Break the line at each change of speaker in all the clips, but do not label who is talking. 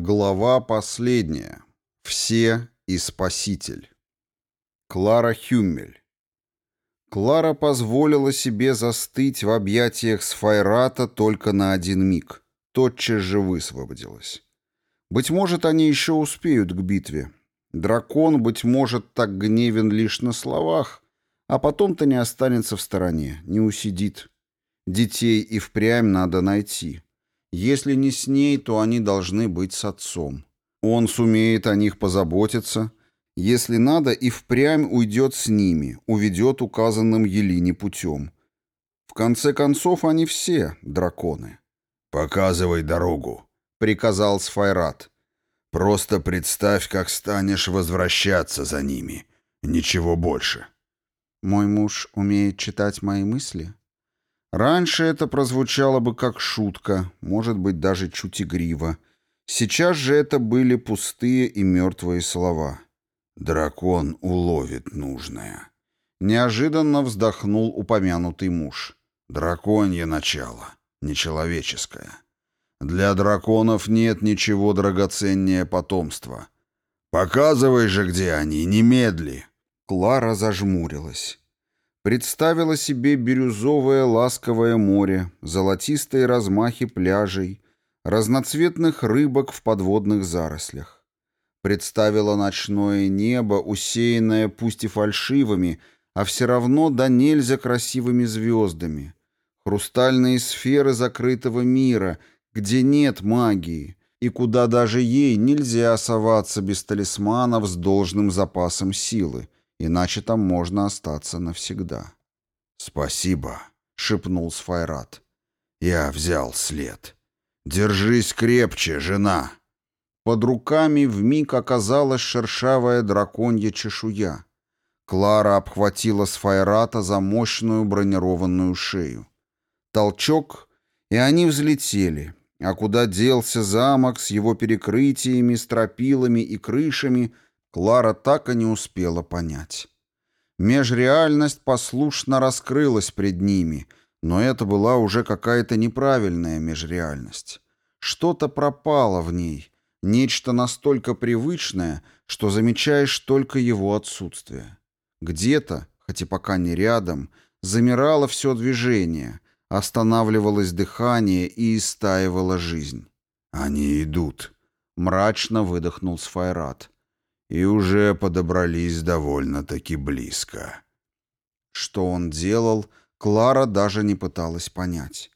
Глава последняя. Все и Спаситель. Клара Хюммель. Клара позволила себе застыть в объятиях Сфайрата только на один миг. Тотчас же высвободилась. Быть может, они еще успеют к битве. Дракон, быть может, так гневен лишь на словах, а потом-то не останется в стороне, не усидит. Детей и впрямь надо найти. Если не с ней, то они должны быть с отцом. Он сумеет о них позаботиться. Если надо, и впрямь уйдет с ними, уведет указанным Елине путем. В конце концов, они все драконы.
«Показывай дорогу», — приказал Сфайрат. «Просто представь, как станешь возвращаться за ними. Ничего больше».
«Мой муж умеет читать мои мысли?» Раньше это прозвучало бы как шутка, может быть, даже чуть игриво. Сейчас же это были пустые и мертвые слова.
«Дракон уловит нужное».
Неожиданно вздохнул упомянутый муж.
«Драконье начало, нечеловеческое. Для драконов нет ничего драгоценнее потомства. Показывай же, где они, немедли».
Клара зажмурилась. Представила себе бирюзовое ласковое море, золотистые размахи пляжей, разноцветных рыбок в подводных зарослях. Представила ночное небо, усеянное пусть и фальшивыми, а все равно да нельзя красивыми звездами, хрустальные сферы закрытого мира, где нет магии, и куда даже ей нельзя соваться без талисманов с должным запасом силы, иначе там можно остаться навсегда.
«Спасибо», — шепнул Сфайрат. «Я взял след. Держись крепче, жена».
Под руками вмиг оказалась шершавая драконья чешуя. Клара обхватила Сфайрата за мощную бронированную шею. Толчок, и они взлетели. А куда делся замок с его перекрытиями, стропилами и крышами — Клара так и не успела понять. Межреальность послушно раскрылась пред ними, но это была уже какая-то неправильная межреальность. Что-то пропало в ней, нечто настолько привычное, что замечаешь только его отсутствие. Где-то, хоть и пока не рядом, замирало все движение, останавливалось дыхание и истаивала жизнь.
«Они идут», —
мрачно выдохнул Сфайрат
и уже подобрались довольно-таки близко.
Что он делал, Клара даже не пыталась понять.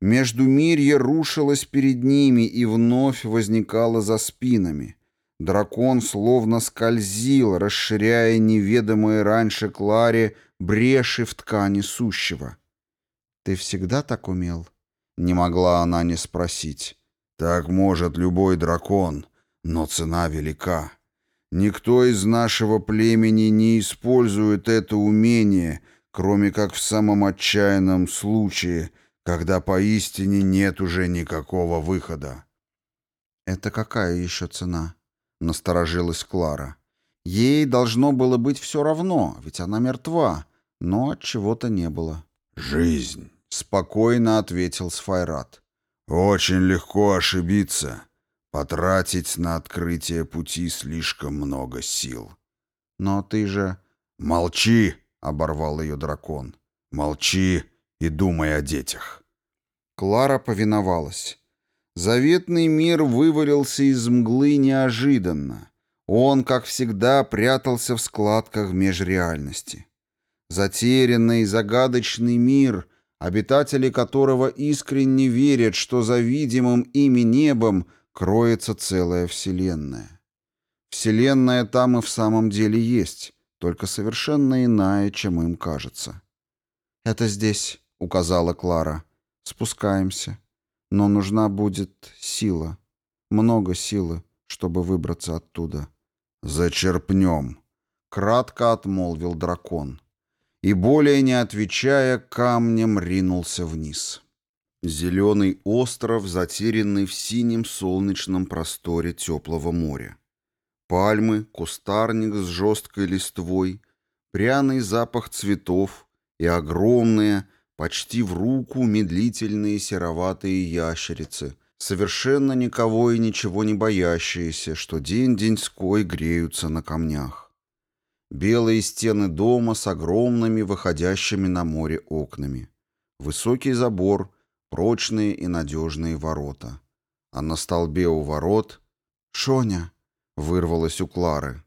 Междумирье рушилось перед ними и вновь возникало за спинами. Дракон словно скользил, расширяя неведомые раньше Кларе бреши в ткани сущего. «Ты всегда так умел?» Не могла она не спросить.
«Так может любой дракон, но цена велика. Никто из нашего племени не использует это умение, кроме как в самом отчаянном случае, когда поистине нет уже никакого выхода.
«Это какая еще цена?» — насторожилась Клара. Ей должно было быть все равно, ведь она мертва, но от чего-то не было.
«Жизнь», —
спокойно ответил Сфайрат.
«Очень легко ошибиться, Потратить на открытие пути слишком много сил.
Но ты же...
Молчи, оборвал ее дракон. Молчи и думай о детях.
Клара повиновалась. Заветный мир вывалился из мглы неожиданно. Он, как всегда, прятался в складках межреальности. Затерянный, загадочный мир, обитатели которого искренне верят, что за видимым ими небом кроется целая вселенная. Вселенная там и в самом деле есть, только совершенно иная, чем им кажется. «Это здесь», — указала Клара. «Спускаемся. Но нужна будет сила. Много силы, чтобы выбраться оттуда».
«Зачерпнем», — кратко отмолвил дракон.
И, более не отвечая, камнем ринулся вниз. Зеленый остров, затерянный в синем солнечном просторе теплого моря. Пальмы, кустарник с жесткой листвой, пряный запах цветов и огромные, почти в руку медлительные сероватые ящерицы, совершенно никого и ничего не боящиеся, что день-деньской греются на камнях. Белые стены дома с огромными выходящими на море окнами. Высокий забор, прочные и надежные ворота. А на столбе у ворот «Шоня!» — вырвалось у Клары.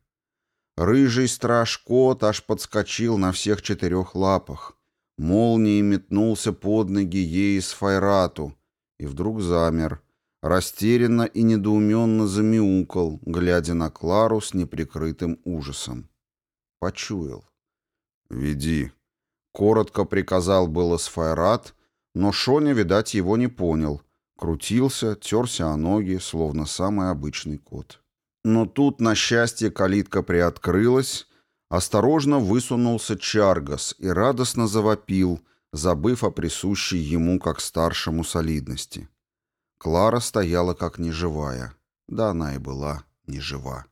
Рыжий страж-кот аж подскочил на всех четырех лапах. Молнией метнулся под ноги ей с Файрату и вдруг замер. Растерянно и недоуменно замяукал, глядя на Клару с неприкрытым ужасом. Почуял. «Веди», — коротко приказал было Сфайрат, но Шоня, видать, его не понял. Крутился, терся о ноги, словно самый обычный кот. Но тут, на счастье, калитка приоткрылась, осторожно высунулся Чаргас и радостно завопил, забыв о присущей ему как старшему солидности. Клара стояла как неживая. Да она и была нежива.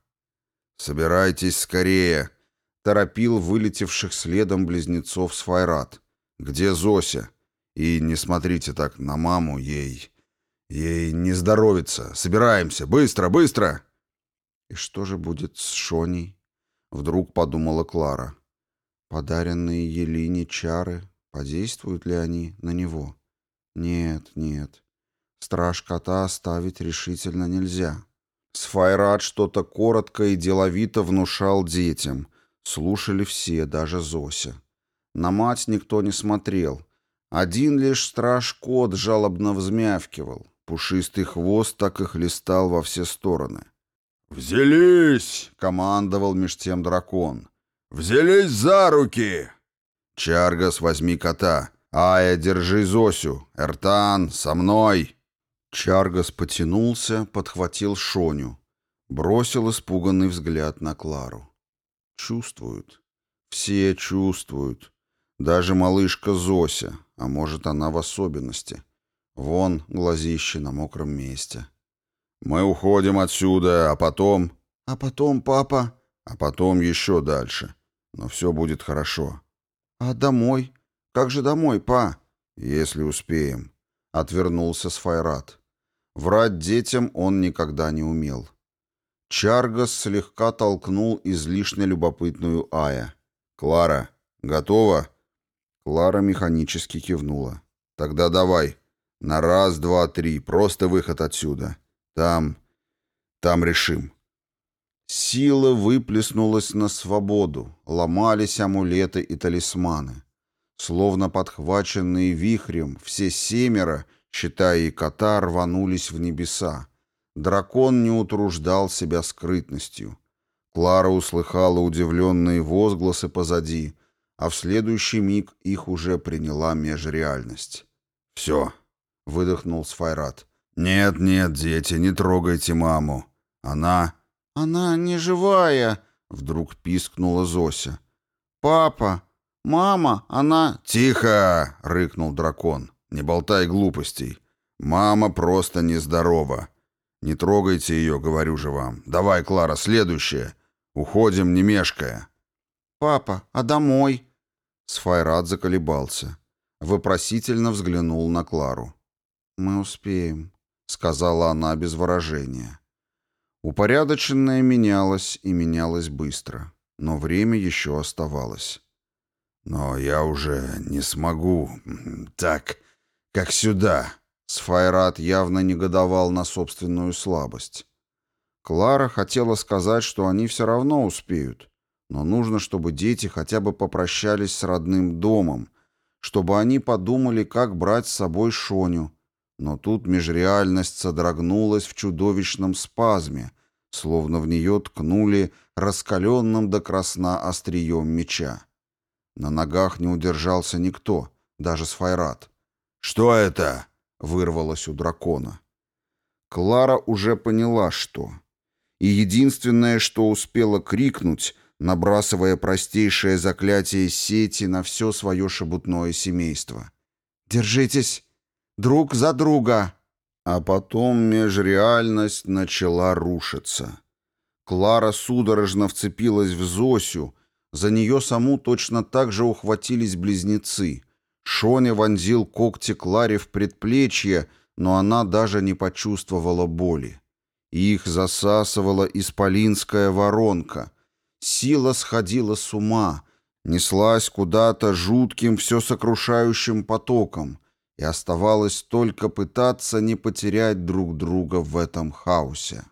«Собирайтесь скорее!» — торопил вылетевших следом близнецов Сфайрат. «Где Зося? И не смотрите так на маму, ей... Ей не здоровится. Собираемся! Быстро, быстро!» «И что же будет с Шоней?» — вдруг подумала Клара. «Подаренные Елине чары, подействуют ли они на него?» «Нет, нет. Страж кота оставить решительно нельзя». Сфайрат что-то коротко и деловито внушал детям. Слушали все, даже Зося. На мать никто не смотрел. Один лишь страж-кот жалобно взмявкивал. Пушистый хвост так и хлестал во все стороны.
«Взялись!»
— командовал меж тем дракон.
«Взялись за руки!»
«Чаргас, возьми кота. Ая, держи Зосю. Эртан, со мной!» Чаргас потянулся, подхватил Шоню. Бросил испуганный взгляд на Клару. Чувствуют. Все чувствуют. Даже малышка Зося, а может, она в особенности. Вон глазище на мокром месте. Мы уходим отсюда, а потом... А потом, папа... А потом еще дальше. Но все будет хорошо. А домой? Как же домой, па? Если успеем. Отвернулся Сфайрат. Врать детям он никогда не умел. Чаргас слегка толкнул излишне любопытную Ая. «Клара, готова?» Клара механически кивнула. «Тогда давай. На раз, два, три. Просто выход отсюда. Там... там решим. Сила выплеснулась на свободу, ломались амулеты и талисманы. Словно подхваченные вихрем, все семеро, считая и кота, рванулись в небеса. Дракон не утруждал себя скрытностью. Клара услыхала удивленные возгласы позади, а в следующий миг их уже приняла межреальность. «Все», — выдохнул Сфайрат. «Нет, нет, дети, не трогайте маму. Она...» «Она не живая», — вдруг пискнула Зося. «Папа, мама, она...» «Тихо!» — рыкнул дракон. «Не болтай глупостей. Мама просто нездорова. Не трогайте ее, говорю же вам. Давай, Клара, следующее. Уходим, не мешкая». «Папа, а домой?» Сфайрат заколебался. Вопросительно взглянул на Клару. «Мы успеем», сказала она без выражения. Упорядоченное менялось и менялось быстро, но время еще оставалось. «Но я уже не смогу так, как сюда», — Сфайрат явно негодовал на собственную слабость. Клара хотела сказать, что они все равно успеют, но нужно, чтобы дети хотя бы попрощались с родным домом, чтобы они подумали, как брать с собой Шоню, но тут межреальность содрогнулась в чудовищном спазме, словно в нее ткнули раскаленным до красна острием меча. На ногах не удержался никто, даже Сфайрат. «Что это?» — вырвалось у дракона. Клара уже поняла, что. И единственное, что успела крикнуть, набрасывая простейшее заклятие сети на все свое шебутное семейство. «Держитесь! друг за друга. А потом межреальность начала рушиться. Клара судорожно вцепилась в Зосю, за нее саму точно так же ухватились близнецы. Шоня вонзил когти Кларе в предплечье, но она даже не почувствовала боли. Их засасывала исполинская воронка. Сила сходила с ума, неслась куда-то жутким всесокрушающим потоком, и оставалось только пытаться не потерять друг друга в этом хаосе.